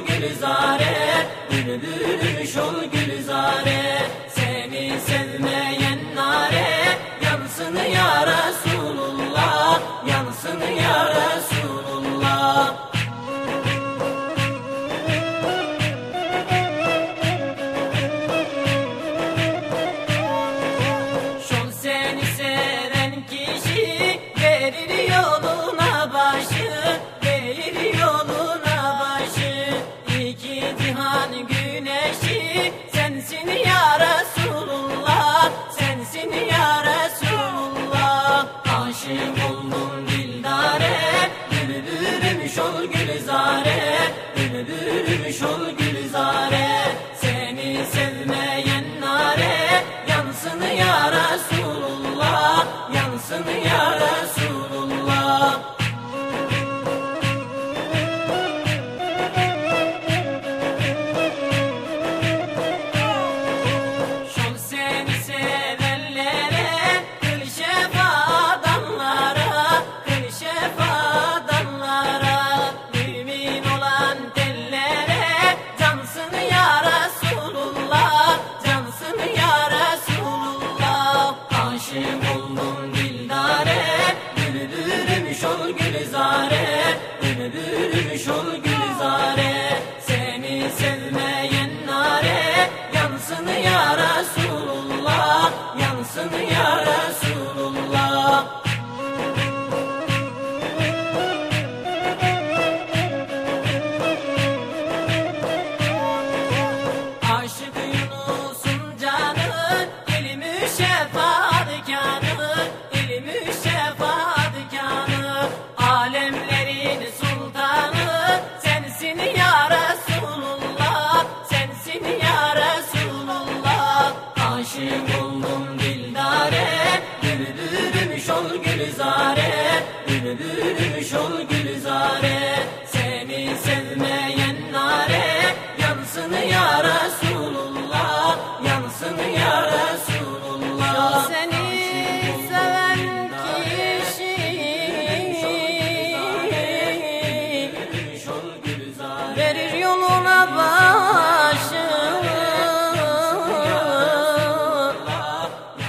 gülzare, bülbül Sol ol Gülzare Bülbülmüş ol Gülzare. Seni sevmeyen nare Yansın ya Resulullah Yansın ya Resulullah. Seni seven kişi Verir yoluna başı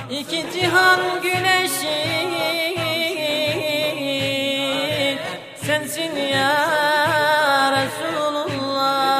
İki cihan misin ya Resulullah.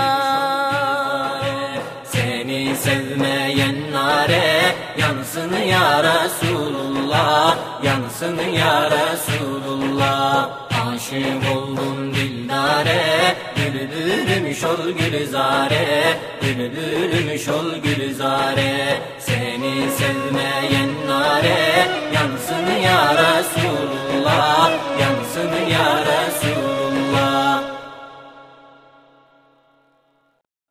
Seni sevmeyen nare yansın ya Resulullah Yansın ya Resulullah. Aşık oldum dildare Gülüdürüm şol gülzare Gülüdürüm şol gülzare. Seni sevmeyen nare Yansın ya Resulullah.